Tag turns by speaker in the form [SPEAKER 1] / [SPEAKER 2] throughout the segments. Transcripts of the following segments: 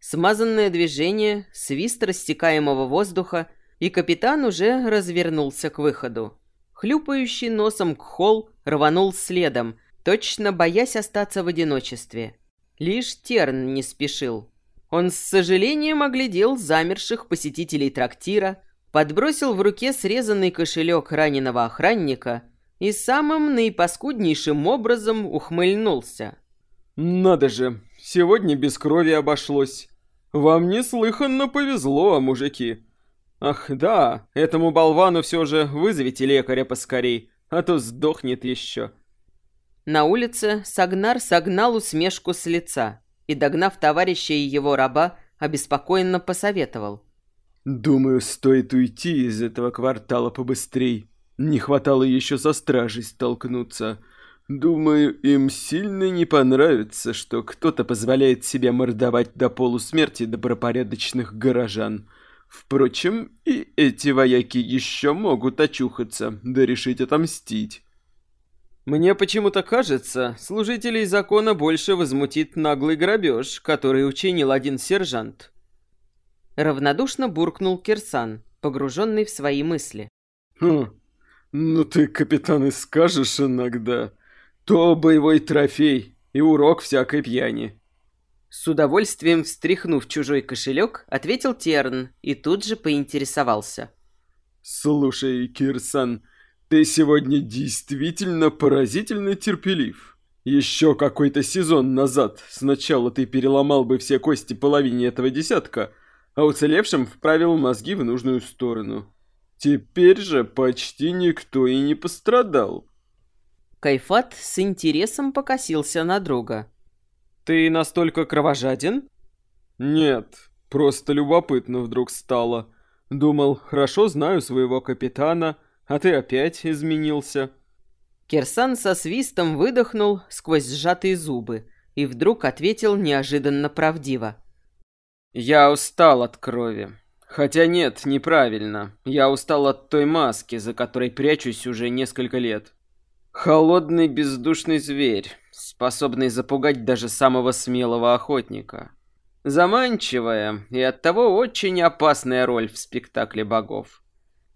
[SPEAKER 1] Смазанное движение, свист растекаемого воздуха, и капитан уже развернулся к выходу. Хлюпающий носом Кхол рванул следом, точно боясь остаться в одиночестве. Лишь Терн не спешил. Он с сожалением оглядел замерших посетителей трактира, подбросил в руке срезанный кошелек раненого охранника и самым наипаскуднейшим образом ухмыльнулся.
[SPEAKER 2] «Надо же, сегодня без крови обошлось. Вам неслыханно повезло, мужики. Ах, да, этому болвану все же вызовите лекаря поскорей, а то сдохнет еще».
[SPEAKER 1] На улице Сагнар согнал усмешку с лица и, догнав товарища и его раба, обеспокоенно посоветовал.
[SPEAKER 2] «Думаю, стоит уйти из этого квартала побыстрей. Не хватало еще со стражей столкнуться. Думаю, им сильно не понравится, что кто-то позволяет себе мордовать до полусмерти добропорядочных горожан. Впрочем, и эти вояки еще могут очухаться, да решить отомстить».
[SPEAKER 1] Мне почему-то кажется, служителей закона больше возмутит наглый грабеж, который учинил один сержант. Равнодушно буркнул Кирсан, погруженный в свои мысли.
[SPEAKER 2] «Хм, ну ты, капитан, и скажешь иногда. То боевой трофей и урок всякой пьяни».
[SPEAKER 1] С удовольствием встряхнув чужой кошелек, ответил Терн и тут же поинтересовался.
[SPEAKER 2] «Слушай, Кирсан, ты сегодня действительно поразительно терпелив. Еще какой-то сезон назад сначала ты переломал бы все кости половине этого десятка, а уцелевшим вправил мозги в нужную сторону. Теперь же почти никто и не пострадал.
[SPEAKER 1] Кайфат с интересом покосился на друга.
[SPEAKER 2] «Ты настолько кровожаден?» «Нет, просто любопытно вдруг стало. Думал, хорошо знаю своего капитана» а ты опять изменился».
[SPEAKER 1] Кирсан со свистом выдохнул сквозь сжатые зубы и вдруг ответил неожиданно правдиво.
[SPEAKER 3] «Я устал от крови. Хотя нет, неправильно. Я устал от той маски, за которой прячусь уже несколько лет. Холодный бездушный зверь, способный запугать даже самого смелого охотника. Заманчивая и оттого очень опасная роль в спектакле богов.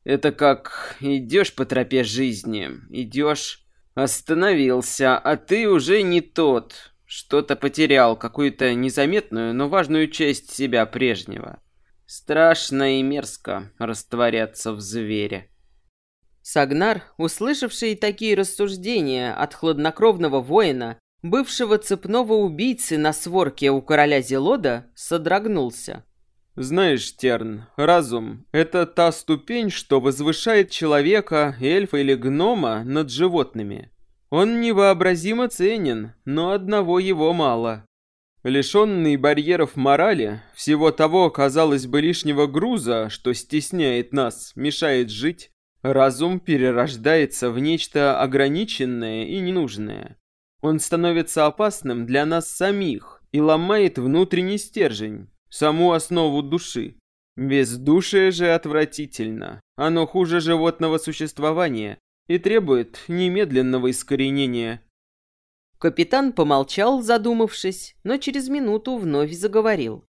[SPEAKER 3] Это как идешь по тропе жизни, идешь, остановился, а ты уже не тот, что-то потерял, какую-то незаметную, но важную часть себя прежнего. Страшно и мерзко растворяться в звере.
[SPEAKER 1] Сагнар, услышавший такие рассуждения от хладнокровного воина, бывшего цепного убийцы на сворке у короля Зелода, содрогнулся.
[SPEAKER 2] Знаешь, Терн, разум — это та ступень, что возвышает человека, эльфа или гнома над животными. Он невообразимо ценен, но одного его мало. Лишенный барьеров морали, всего того, казалось бы, лишнего груза, что стесняет нас, мешает жить, разум перерождается в нечто ограниченное и ненужное. Он становится опасным для нас самих и ломает внутренний стержень саму основу души. Бездушие же отвратительно. Оно хуже животного существования и требует немедленного искоренения.
[SPEAKER 1] Капитан помолчал, задумавшись, но через минуту вновь заговорил.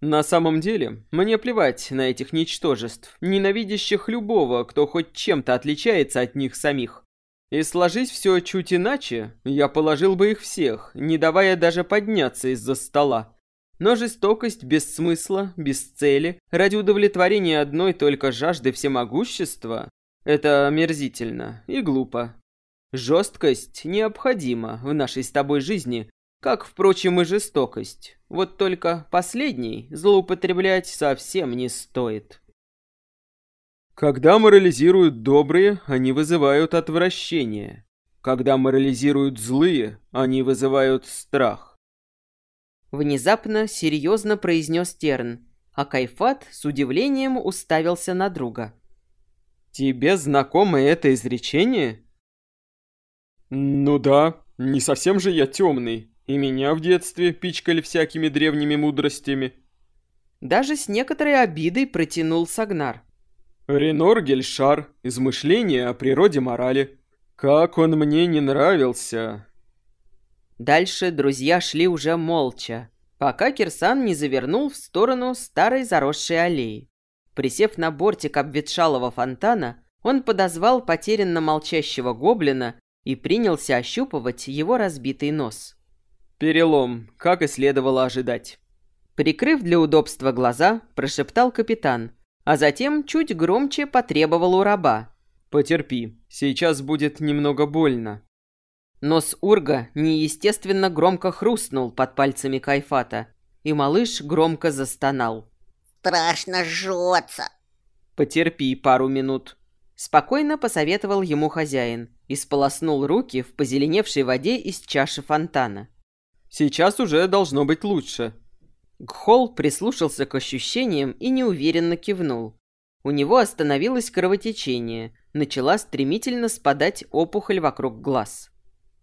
[SPEAKER 2] На самом деле, мне плевать на этих ничтожеств, ненавидящих любого, кто хоть чем-то отличается от них самих. И сложить все чуть иначе, я положил бы их всех, не давая даже подняться из-за стола. Но жестокость без смысла, без цели, ради удовлетворения одной только жажды всемогущества – это омерзительно и глупо. Жесткость необходима в нашей с тобой жизни, как, впрочем, и жестокость. Вот только последней злоупотреблять совсем не стоит. Когда морализируют добрые, они вызывают отвращение. Когда морализируют злые, они вызывают страх.
[SPEAKER 1] Внезапно серьезно произнес Терн, а Кайфат с удивлением уставился на друга.
[SPEAKER 2] «Тебе знакомо это изречение?» «Ну да, не совсем же я темный, и меня в детстве пичкали всякими древними мудростями».
[SPEAKER 1] Даже с некоторой обидой протянул Сагнар.
[SPEAKER 2] «Ренор Гельшар. Измышления о природе морали. Как он мне не нравился.
[SPEAKER 1] Дальше друзья шли уже молча.
[SPEAKER 2] пока Кирсан не завернул в сторону старой заросшей аллеи. Присев на бортик обветшалого фонтана, он подозвал потерянно молчащего гоблина и принялся ощупывать его разбитый нос.
[SPEAKER 4] «Перелом, как и следовало ожидать».
[SPEAKER 2] Прикрыв для удобства глаза, прошептал капитан, а затем чуть громче потребовал у раба.
[SPEAKER 4] «Потерпи, сейчас будет немного больно».
[SPEAKER 2] Нос Урга неестественно громко хрустнул под пальцами Кайфата, и малыш громко застонал.
[SPEAKER 5] «Страшно жжется!»
[SPEAKER 2] «Потерпи пару минут», — спокойно посоветовал ему хозяин и сполоснул руки в позеленевшей воде из чаши фонтана.
[SPEAKER 4] «Сейчас уже должно быть лучше»,
[SPEAKER 2] Гхол прислушался к ощущениям и неуверенно кивнул. У него остановилось кровотечение, начала стремительно спадать опухоль вокруг глаз.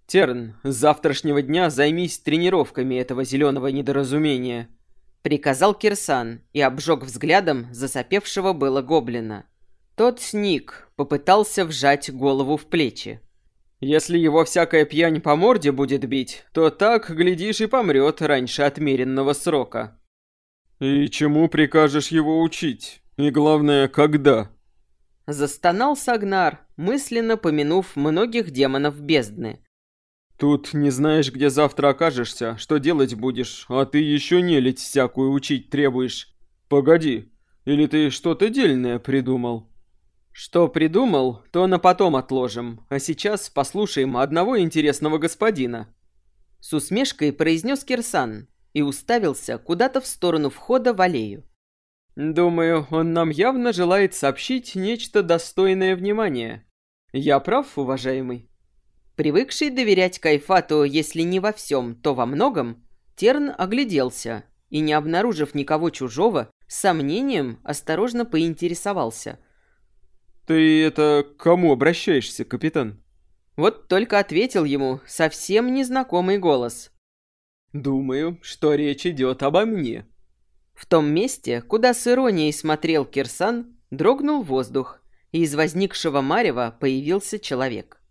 [SPEAKER 4] «Терн, с завтрашнего дня займись тренировками этого зеленого недоразумения»,
[SPEAKER 2] приказал Кирсан и обжег взглядом засопевшего было гоблина. Тот сник, попытался вжать голову в плечи.
[SPEAKER 4] Если его всякая пьянь по морде будет бить, то так, глядишь, и помрет раньше отмеренного срока. И чему прикажешь его учить? И главное, когда?
[SPEAKER 2] Застонал Сагнар, мысленно помянув многих демонов бездны.
[SPEAKER 4] Тут не знаешь, где завтра окажешься, что делать будешь, а ты еще нелить всякую учить требуешь. Погоди, или ты что-то дельное придумал? Что придумал, то на потом отложим, а сейчас послушаем одного интересного господина.
[SPEAKER 2] С усмешкой произнес Кирсан и уставился куда-то в сторону входа в аллею.
[SPEAKER 4] Думаю, он нам явно желает сообщить нечто достойное внимания. Я прав, уважаемый?
[SPEAKER 2] Привыкший доверять Кайфату, если не во всем, то во многом, Терн огляделся и, не обнаружив никого чужого, с сомнением осторожно поинтересовался –
[SPEAKER 4] «Ты это к кому обращаешься, капитан?»
[SPEAKER 2] Вот только ответил ему совсем незнакомый голос.
[SPEAKER 4] «Думаю, что речь идет обо мне».
[SPEAKER 2] В том месте, куда с иронией смотрел Кирсан, дрогнул воздух, и из возникшего марева появился человек.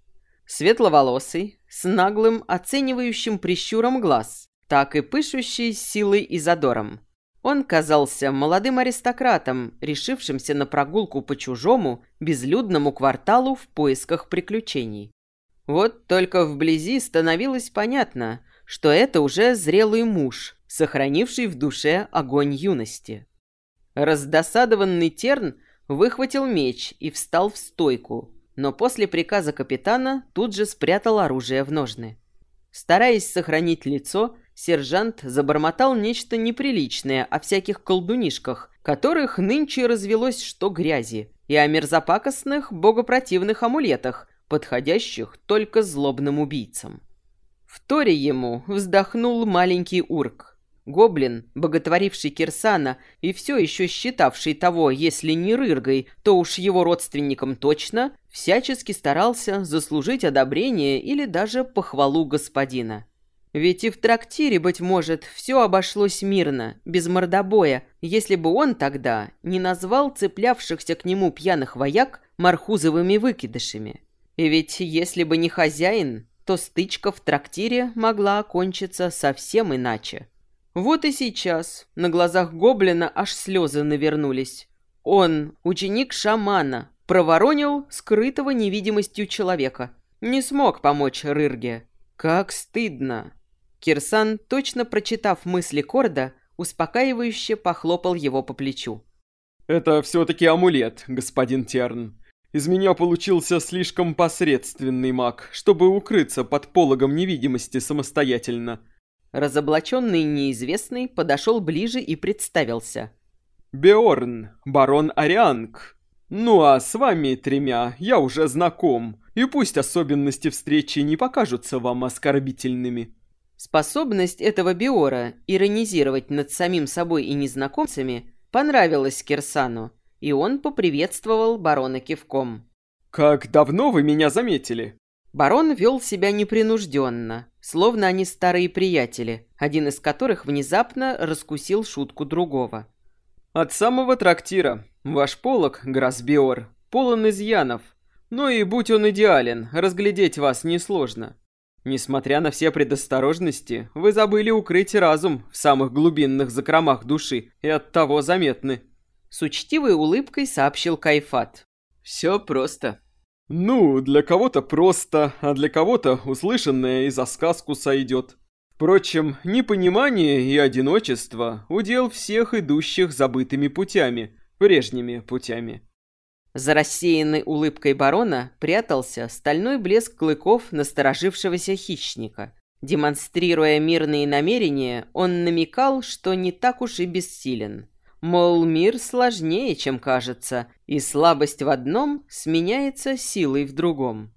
[SPEAKER 2] Светловолосый, с наглым, оценивающим прищуром глаз, так и пышущий силой и задором. Он казался молодым аристократом, решившимся на прогулку по чужому, безлюдному кварталу в поисках приключений. Вот только вблизи становилось понятно, что это уже зрелый муж, сохранивший в душе огонь юности. Раздосадованный Терн выхватил меч и встал в стойку, но после приказа капитана тут же спрятал оружие в ножны. Стараясь сохранить лицо, сержант забормотал нечто неприличное о всяких колдунишках, которых нынче развелось что грязи, и о мерзопакостных богопротивных амулетах, подходящих только злобным убийцам. В торе ему вздохнул маленький урк. Гоблин, боготворивший Кирсана и все еще считавший того, если не рыргой, то уж его родственником точно, всячески старался заслужить одобрение или даже похвалу господина. Ведь и в трактире, быть может, все обошлось мирно, без мордобоя, если бы он тогда не назвал цеплявшихся к нему пьяных вояк мархузовыми выкидышами. И ведь если бы не хозяин, то стычка в трактире могла окончиться совсем иначе. Вот и сейчас на глазах гоблина аж слезы навернулись. Он, ученик шамана, проворонил скрытого невидимостью человека. Не смог помочь Рырге. Как стыдно. Кирсан, точно прочитав мысли Корда, успокаивающе похлопал его по плечу.
[SPEAKER 4] «Это все-таки амулет, господин Терн. Из меня получился слишком посредственный маг, чтобы укрыться под пологом невидимости самостоятельно».
[SPEAKER 2] Разоблаченный неизвестный подошел ближе и представился.
[SPEAKER 4] «Беорн, барон Арианг. Ну а с вами тремя я уже знаком, и пусть особенности встречи не покажутся вам оскорбительными».
[SPEAKER 2] Способность этого Биора иронизировать над самим собой и незнакомцами понравилась Кирсану, и он поприветствовал барона кивком.
[SPEAKER 4] «Как давно вы меня заметили?»
[SPEAKER 2] Барон вел себя непринужденно, словно они старые приятели, один из которых внезапно раскусил шутку другого.
[SPEAKER 4] «От самого трактира. Ваш полог, Грасбиор, полон изъянов. Но и будь он идеален, разглядеть вас несложно. Несмотря на все предосторожности, вы забыли укрыть разум в самых глубинных закромах души и оттого заметны.
[SPEAKER 2] С учтивой улыбкой сообщил Кайфат.
[SPEAKER 4] Все просто. Ну, для кого-то просто, а для кого-то услышанное и за сказку сойдет. Впрочем, непонимание и одиночество – удел всех идущих забытыми путями, прежними путями.
[SPEAKER 2] За рассеянной улыбкой барона прятался стальной блеск клыков насторожившегося хищника. Демонстрируя мирные намерения, он намекал, что не так уж и бессилен. Мол, мир сложнее, чем кажется, и слабость в одном сменяется силой в другом.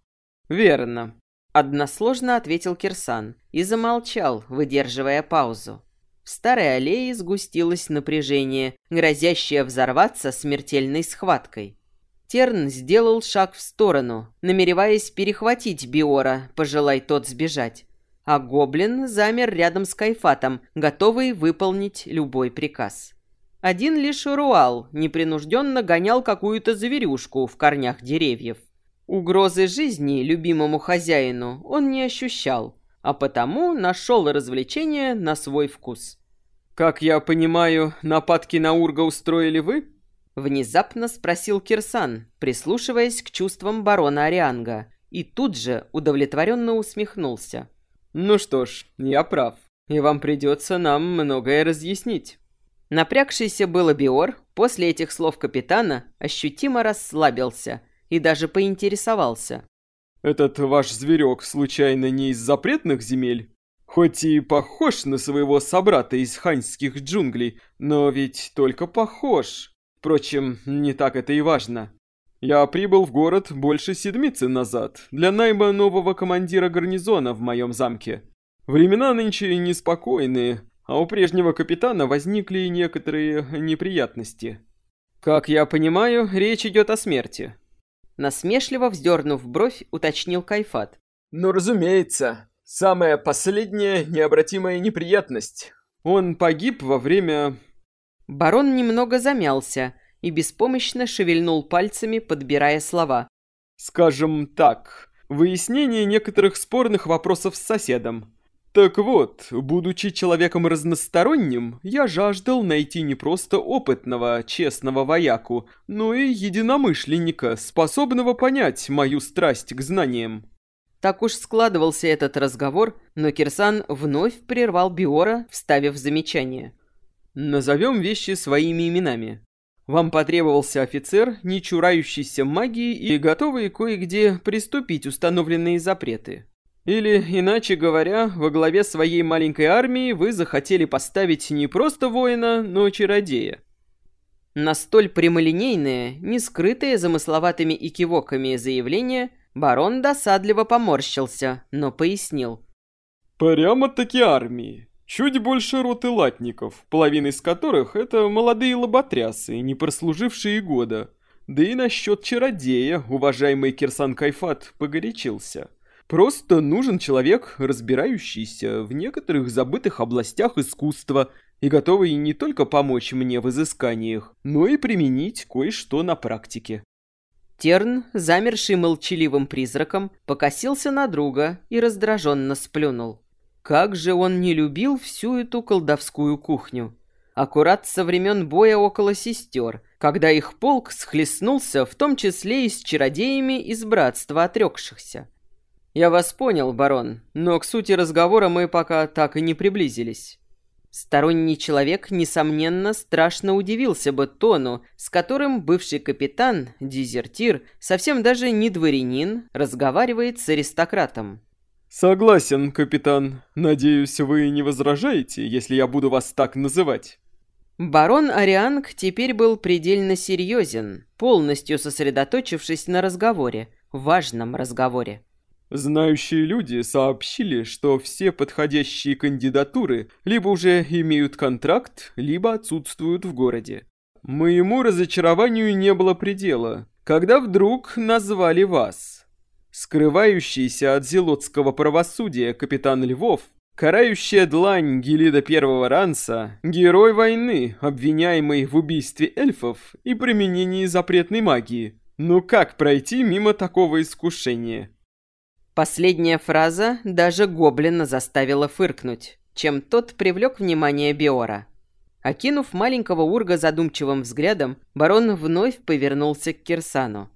[SPEAKER 4] «Верно», —
[SPEAKER 2] односложно ответил Кирсан и замолчал, выдерживая паузу. В старой аллее сгустилось напряжение, грозящее взорваться смертельной схваткой. Терн сделал шаг в сторону, намереваясь перехватить Биора, пожелай тот сбежать. А гоблин замер рядом с Кайфатом, готовый выполнить любой приказ. Один лишь Руал непринужденно гонял какую-то зверюшку в корнях деревьев. Угрозы жизни любимому хозяину он не ощущал, а потому нашел развлечение на свой вкус.
[SPEAKER 4] «Как я понимаю, нападки на Урга устроили вы?»
[SPEAKER 2] Внезапно спросил Кирсан, прислушиваясь к чувствам барона Арианга, и тут же удовлетворенно усмехнулся.
[SPEAKER 4] «Ну что ж, я прав, и вам придется нам многое разъяснить».
[SPEAKER 2] Напрягшийся было Биор после этих слов капитана ощутимо расслабился и даже поинтересовался.
[SPEAKER 4] «Этот ваш зверек случайно не из запретных земель? Хоть и похож на своего собрата из ханьских джунглей, но ведь только похож». Впрочем, не так это и важно. Я прибыл в город больше седмицы назад для найма нового командира гарнизона в моем замке. Времена нынче неспокойные, а у прежнего капитана возникли некоторые неприятности. Как я понимаю, речь идет о смерти.
[SPEAKER 2] Насмешливо вздернув бровь, уточнил Кайфат.
[SPEAKER 4] Ну, разумеется. Самая последняя необратимая неприятность. Он погиб во время
[SPEAKER 2] Барон немного замялся и беспомощно шевельнул пальцами, подбирая слова.
[SPEAKER 4] «Скажем так, выяснение некоторых спорных вопросов с соседом. Так вот, будучи человеком разносторонним, я жаждал найти не просто опытного, честного вояку, но и единомышленника, способного понять мою страсть к знаниям».
[SPEAKER 2] Так уж складывался этот разговор, но Кирсан вновь прервал Биора, вставив замечание –
[SPEAKER 4] Назовем вещи своими именами. Вам потребовался офицер, не чурающийся магии и готовый кое-где приступить установленные запреты. Или, иначе говоря, во главе своей маленькой армии вы захотели поставить не просто воина, но чародея.
[SPEAKER 2] На столь прямолинейное, не скрытое замысловатыми икивоками заявление, барон досадливо поморщился, но пояснил.
[SPEAKER 4] «Прямо-таки армии. Чуть больше роты латников, половина из которых это молодые лоботрясы, не прослужившие года. Да и насчет чародея уважаемый Кирсан Кайфат погорячился. Просто нужен человек, разбирающийся в некоторых забытых областях искусства и готовый не только помочь мне в изысканиях, но и применить кое-что на практике.
[SPEAKER 2] Терн, замерший молчаливым призраком, покосился на друга и раздраженно сплюнул. Как же он не любил всю эту колдовскую кухню. Аккурат со времен боя около сестер, когда их полк схлестнулся, в том числе и с чародеями из братства отрекшихся. Я вас понял, барон, но к сути разговора мы пока так и не приблизились. Сторонний человек, несомненно, страшно удивился бы тону, с которым бывший капитан, дезертир, совсем даже не дворянин, разговаривает с аристократом.
[SPEAKER 4] «Согласен, капитан. Надеюсь, вы не возражаете, если я буду вас так называть?»
[SPEAKER 2] Барон Арианг теперь был предельно серьезен, полностью сосредоточившись на разговоре, важном разговоре.
[SPEAKER 4] Знающие люди сообщили, что все подходящие кандидатуры либо уже имеют контракт, либо отсутствуют в городе. Моему разочарованию не было предела, когда вдруг назвали вас. Скрывающийся от зелотского правосудия капитан Львов, карающая длань Гелида Первого Ранса, герой войны, обвиняемый в убийстве эльфов и применении запретной магии. Ну как пройти мимо такого искушения?
[SPEAKER 2] Последняя фраза даже гоблина заставила фыркнуть, чем тот привлек внимание Биора. Окинув маленького урга задумчивым взглядом, барон вновь повернулся к Кирсану.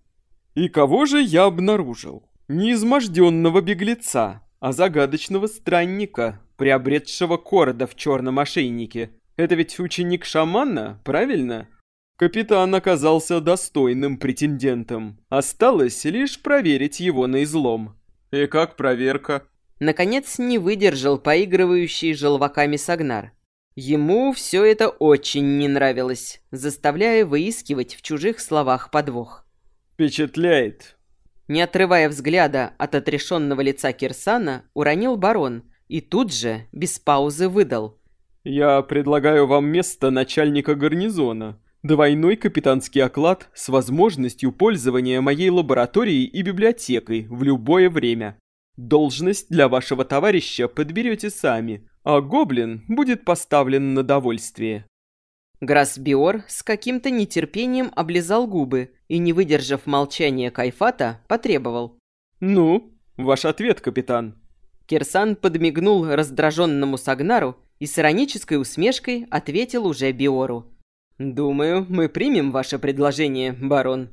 [SPEAKER 4] «И кого же я обнаружил? Не изможденного беглеца, а загадочного странника, приобретшего корода в черном ошейнике. Это ведь ученик шамана, правильно?» Капитан оказался достойным претендентом. Осталось лишь проверить его на излом. «И как проверка?»
[SPEAKER 2] Наконец не выдержал поигрывающий желваками Сагнар. Ему все это очень не нравилось, заставляя выискивать в чужих словах подвох.
[SPEAKER 4] «Впечатляет!»
[SPEAKER 2] Не отрывая взгляда от отрешенного лица Кирсана, уронил барон и тут же, без паузы, выдал.
[SPEAKER 4] «Я предлагаю вам место начальника гарнизона. Двойной капитанский оклад с возможностью пользования моей лабораторией и библиотекой в любое время. Должность для вашего товарища подберете сами, а гоблин будет поставлен на довольствие».
[SPEAKER 2] Грасбиор с каким-то нетерпением облизал губы и, не выдержав молчания Кайфата, потребовал.
[SPEAKER 4] «Ну, ваш ответ, капитан».
[SPEAKER 2] Кирсан подмигнул раздраженному Сагнару и с иронической усмешкой ответил уже Биору. «Думаю, мы примем ваше предложение, барон».